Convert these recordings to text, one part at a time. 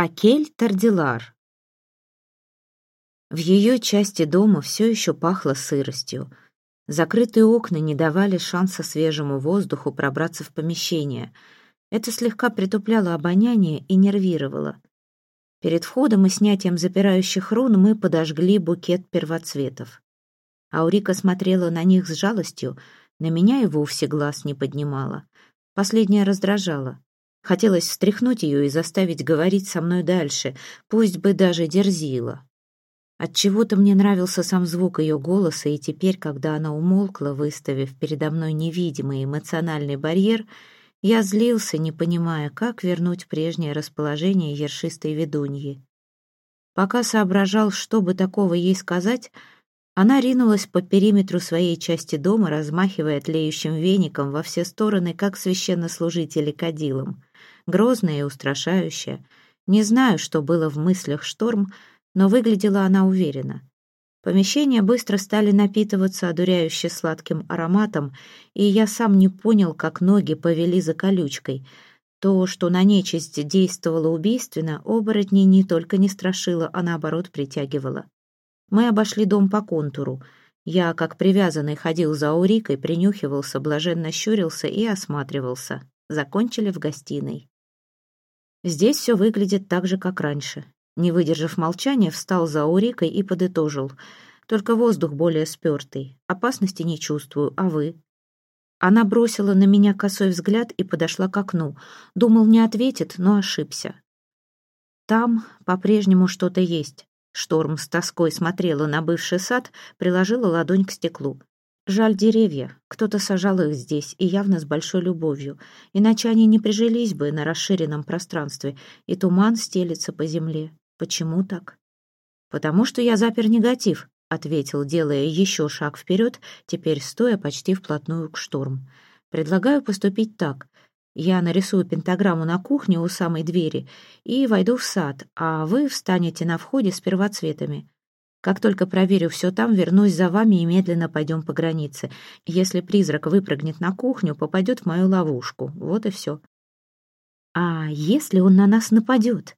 Акель Тардилар. В ее части дома все еще пахло сыростью. Закрытые окна не давали шанса свежему воздуху пробраться в помещение. Это слегка притупляло обоняние и нервировало. Перед входом и снятием запирающих рун мы подожгли букет первоцветов. Аурика смотрела на них с жалостью, на меня и вовсе глаз не поднимала. Последняя раздражала. Хотелось встряхнуть ее и заставить говорить со мной дальше, пусть бы даже дерзила. Отчего-то мне нравился сам звук ее голоса, и теперь, когда она умолкла, выставив передо мной невидимый эмоциональный барьер, я злился, не понимая, как вернуть прежнее расположение ершистой ведуньи. Пока соображал, что бы такого ей сказать, она ринулась по периметру своей части дома, размахивая тлеющим веником во все стороны, как священнослужители кадилом грозная и устрашающая. Не знаю, что было в мыслях шторм, но выглядела она уверенно. Помещения быстро стали напитываться одуряюще сладким ароматом, и я сам не понял, как ноги повели за колючкой. То, что на нечисть действовало убийственно, оборотней не только не страшило, а наоборот притягивало. Мы обошли дом по контуру. Я, как привязанный, ходил за Аурикой, принюхивался, блаженно щурился и осматривался. Закончили в гостиной. Здесь все выглядит так же, как раньше. Не выдержав молчания, встал за Урикой и подытожил. Только воздух более спертый. Опасности не чувствую, а вы? Она бросила на меня косой взгляд и подошла к окну. Думал, не ответит, но ошибся. Там по-прежнему что-то есть. Шторм с тоской смотрела на бывший сад, приложила ладонь к стеклу. Жаль деревья. Кто-то сажал их здесь, и явно с большой любовью. Иначе они не прижились бы на расширенном пространстве, и туман стелится по земле. Почему так? «Потому что я запер негатив», — ответил, делая еще шаг вперед, теперь стоя почти вплотную к шторм. «Предлагаю поступить так. Я нарисую пентаграмму на кухне у самой двери и войду в сад, а вы встанете на входе с первоцветами. Как только проверю все там, вернусь за вами и медленно пойдем по границе. Если призрак выпрыгнет на кухню, попадет в мою ловушку. Вот и все. А если он на нас нападет?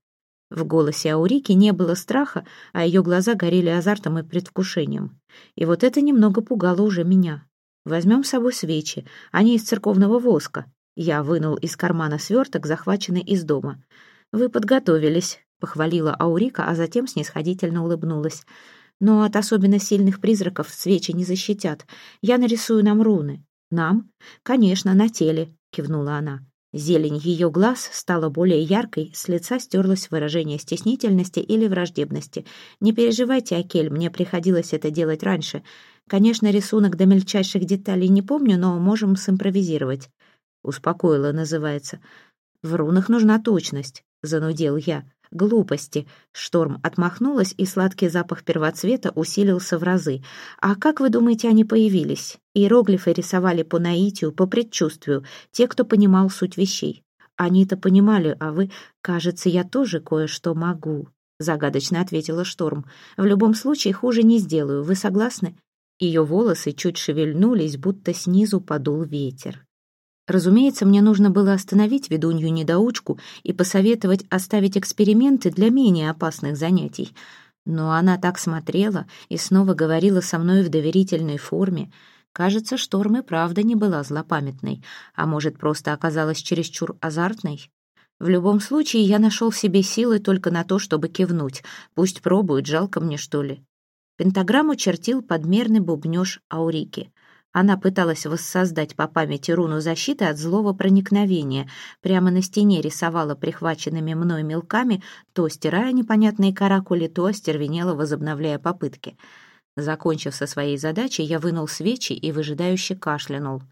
В голосе Аурики не было страха, а ее глаза горели азартом и предвкушением. И вот это немного пугало уже меня. Возьмем с собой свечи, они из церковного воска. Я вынул из кармана сверток, захваченный из дома. Вы подготовились похвалила Аурика, а затем снисходительно улыбнулась. Но от особенно сильных призраков свечи не защитят. Я нарисую нам руны. Нам? Конечно, на теле, кивнула она. Зелень ее глаз стала более яркой, с лица стерлось выражение стеснительности или враждебности. «Не переживайте, Акель, мне приходилось это делать раньше. Конечно, рисунок до мельчайших деталей не помню, но можем симпровизировать». «Успокоила» называется. «В рунах нужна точность», — занудил я. Глупости. Шторм отмахнулась, и сладкий запах первоцвета усилился в разы. А как вы думаете, они появились? Иероглифы рисовали по наитию, по предчувствию, те, кто понимал суть вещей. Они-то понимали, а вы... Кажется, я тоже кое-что могу. Загадочно ответила Шторм. В любом случае, хуже не сделаю. Вы согласны? Ее волосы чуть шевельнулись, будто снизу подул ветер. Разумеется, мне нужно было остановить ведунью-недоучку и посоветовать оставить эксперименты для менее опасных занятий. Но она так смотрела и снова говорила со мной в доверительной форме. Кажется, Шторм и правда не была злопамятной, а может, просто оказалась чересчур азартной. В любом случае, я нашел в себе силы только на то, чтобы кивнуть. Пусть пробует, жалко мне, что ли. Пентаграмму чертил подмерный бубнёж Аурики. Она пыталась воссоздать по памяти руну защиты от злого проникновения, прямо на стене рисовала прихваченными мной мелками, то стирая непонятные каракули, то остервенела, возобновляя попытки. Закончив со своей задачей, я вынул свечи и выжидающе кашлянул.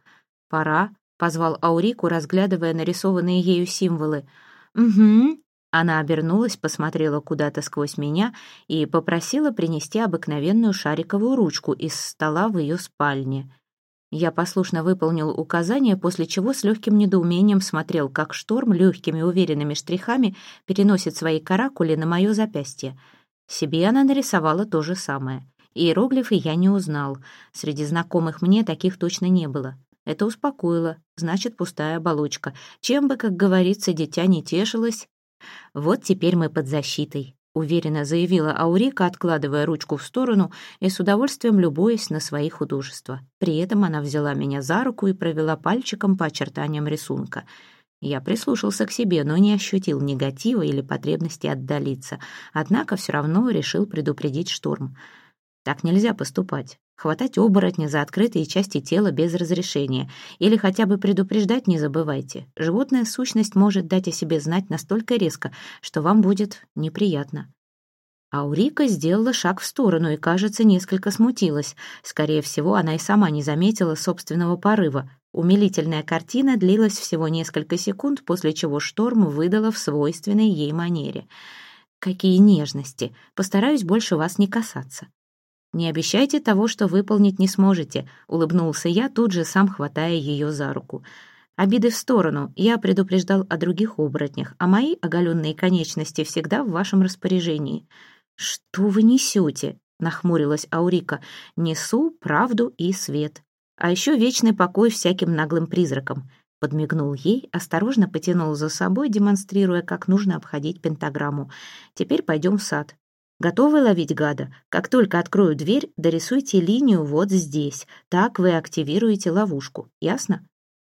«Пора», — позвал Аурику, разглядывая нарисованные ею символы. «Угу». Она обернулась, посмотрела куда-то сквозь меня и попросила принести обыкновенную шариковую ручку из стола в ее спальне. Я послушно выполнил указание, после чего с легким недоумением смотрел, как шторм легкими уверенными штрихами переносит свои каракули на мое запястье. Себе она нарисовала то же самое. Иероглифы я не узнал. Среди знакомых мне таких точно не было. Это успокоило. Значит, пустая оболочка. Чем бы, как говорится, дитя не тешилось, «Вот теперь мы под защитой», — уверенно заявила Аурика, откладывая ручку в сторону и с удовольствием любуясь на свои художества. При этом она взяла меня за руку и провела пальчиком по очертаниям рисунка. Я прислушался к себе, но не ощутил негатива или потребности отдалиться, однако все равно решил предупредить шторм. Так нельзя поступать. Хватать оборотня за открытые части тела без разрешения. Или хотя бы предупреждать не забывайте. Животная сущность может дать о себе знать настолько резко, что вам будет неприятно. Аурика сделала шаг в сторону и, кажется, несколько смутилась. Скорее всего, она и сама не заметила собственного порыва. Умилительная картина длилась всего несколько секунд, после чего шторм выдала в свойственной ей манере. «Какие нежности! Постараюсь больше вас не касаться». «Не обещайте того, что выполнить не сможете», — улыбнулся я, тут же сам хватая ее за руку. «Обиды в сторону. Я предупреждал о других оборотнях, а мои оголенные конечности всегда в вашем распоряжении». «Что вы несете?» — нахмурилась Аурика. «Несу правду и свет. А еще вечный покой всяким наглым призракам». Подмигнул ей, осторожно потянул за собой, демонстрируя, как нужно обходить пентаграмму. «Теперь пойдем в сад. Готовы ловить гада? Как только открою дверь, дорисуйте линию вот здесь. Так вы активируете ловушку. Ясно?»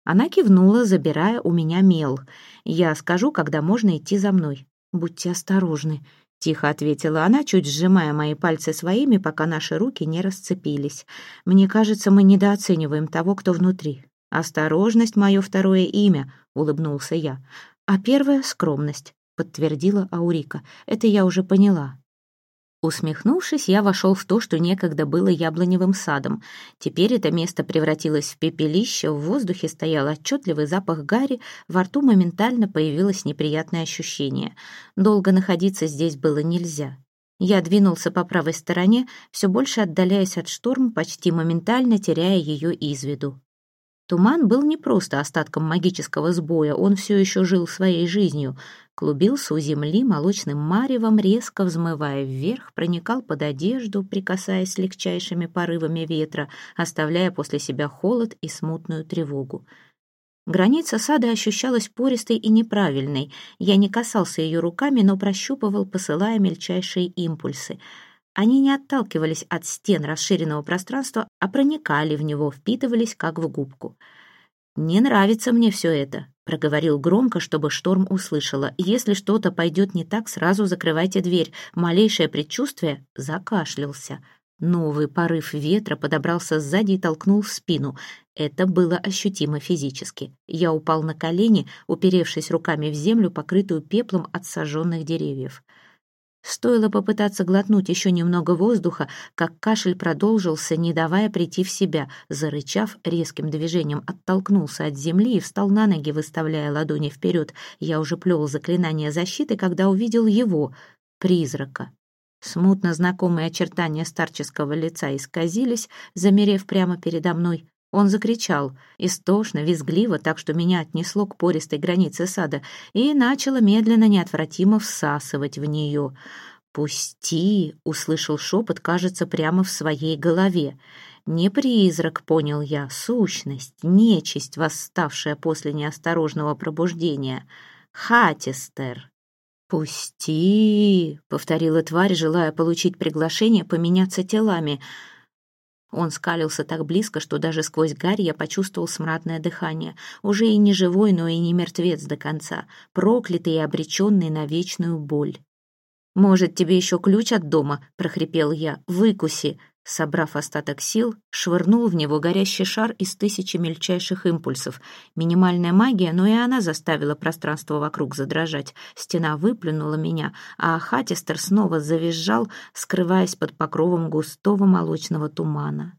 Она кивнула, забирая у меня мел. «Я скажу, когда можно идти за мной. Будьте осторожны», — тихо ответила она, чуть сжимая мои пальцы своими, пока наши руки не расцепились. «Мне кажется, мы недооцениваем того, кто внутри». «Осторожность — мое второе имя», — улыбнулся я. «А первое — скромность», — подтвердила Аурика. «Это я уже поняла. Усмехнувшись, я вошел в то, что некогда было яблоневым садом. Теперь это место превратилось в пепелище, в воздухе стоял отчетливый запах гари, во рту моментально появилось неприятное ощущение. Долго находиться здесь было нельзя. Я двинулся по правой стороне, все больше отдаляясь от шторм, почти моментально теряя ее из виду. Туман был не просто остатком магического сбоя, он все еще жил своей жизнью. Клубился у земли молочным маревом, резко взмывая вверх, проникал под одежду, прикасаясь легчайшими порывами ветра, оставляя после себя холод и смутную тревогу. Граница сада ощущалась пористой и неправильной. Я не касался ее руками, но прощупывал, посылая мельчайшие импульсы — они не отталкивались от стен расширенного пространства, а проникали в него, впитывались как в губку. «Не нравится мне все это», — проговорил громко, чтобы шторм услышала. «Если что-то пойдет не так, сразу закрывайте дверь. Малейшее предчувствие...» закашлялся. Новый порыв ветра подобрался сзади и толкнул в спину. Это было ощутимо физически. Я упал на колени, уперевшись руками в землю, покрытую пеплом от сожженных деревьев. Стоило попытаться глотнуть еще немного воздуха, как кашель продолжился, не давая прийти в себя. Зарычав, резким движением оттолкнулся от земли и встал на ноги, выставляя ладони вперед. Я уже плел заклинание защиты, когда увидел его, призрака. Смутно знакомые очертания старческого лица исказились, замерев прямо передо мной. Он закричал, истошно, визгливо, так что меня отнесло к пористой границе сада, и начало медленно, неотвратимо всасывать в нее. «Пусти!» — услышал шепот, кажется, прямо в своей голове. «Не призрак», — понял я, — «сущность, нечисть, восставшая после неосторожного пробуждения. Хатистер». «Пусти!» — повторила тварь, желая получить приглашение поменяться телами — он скалился так близко, что даже сквозь гарь я почувствовал смрадное дыхание. Уже и не живой, но и не мертвец до конца. Проклятый и обреченный на вечную боль. «Может, тебе еще ключ от дома?» — прохрипел я. «Выкуси!» Собрав остаток сил, швырнул в него горящий шар из тысячи мельчайших импульсов. Минимальная магия, но и она заставила пространство вокруг задрожать. Стена выплюнула меня, а Хатистер снова завизжал, скрываясь под покровом густого молочного тумана.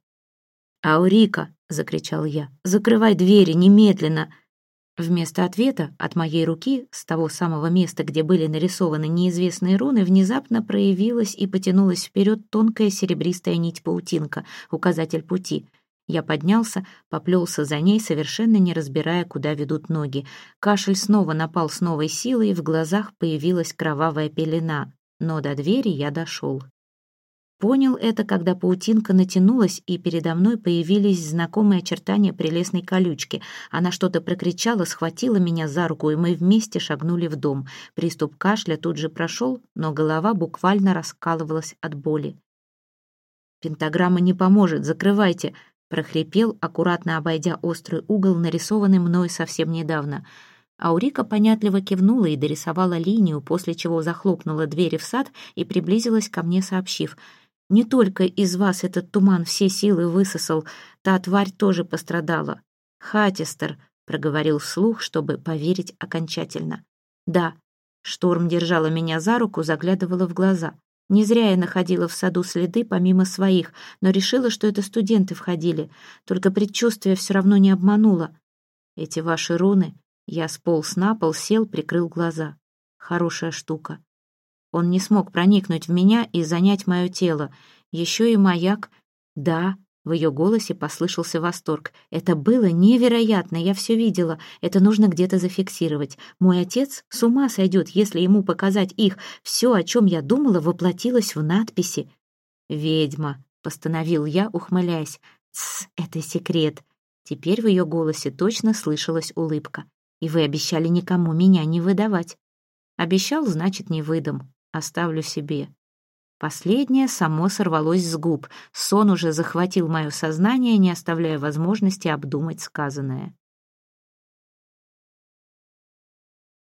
«Аурика!» — закричал я. «Закрывай двери немедленно!» Вместо ответа от моей руки, с того самого места, где были нарисованы неизвестные руны, внезапно проявилась и потянулась вперед тонкая серебристая нить-паутинка, указатель пути. Я поднялся, поплелся за ней, совершенно не разбирая, куда ведут ноги. Кашель снова напал с новой силой, и в глазах появилась кровавая пелена, но до двери я дошел. Понял это, когда паутинка натянулась, и передо мной появились знакомые очертания прелестной колючки. Она что-то прокричала, схватила меня за руку, и мы вместе шагнули в дом. Приступ кашля тут же прошел, но голова буквально раскалывалась от боли. «Пентаграмма не поможет, закрывайте!» — прохрипел, аккуратно обойдя острый угол, нарисованный мной совсем недавно. Аурика понятливо кивнула и дорисовала линию, после чего захлопнула двери в сад и приблизилась ко мне, сообщив — не только из вас этот туман все силы высосал, та тварь тоже пострадала. Хатистер проговорил вслух, чтобы поверить окончательно. Да, шторм держала меня за руку, заглядывала в глаза. Не зря я находила в саду следы помимо своих, но решила, что это студенты входили. Только предчувствие все равно не обмануло. Эти ваши руны... Я сполз на пол, сел, прикрыл глаза. Хорошая штука. Он не смог проникнуть в меня и занять мое тело. Еще и маяк. Да, в ее голосе послышался восторг. Это было невероятно, я все видела. Это нужно где-то зафиксировать. Мой отец с ума сойдет, если ему показать их. Все, о чем я думала, воплотилось в надписи. «Ведьма», — постановил я, ухмыляясь. «Тсс, это секрет». Теперь в ее голосе точно слышалась улыбка. «И вы обещали никому меня не выдавать». «Обещал, значит, не выдам оставлю себе. Последнее само сорвалось с губ. Сон уже захватил мое сознание, не оставляя возможности обдумать сказанное.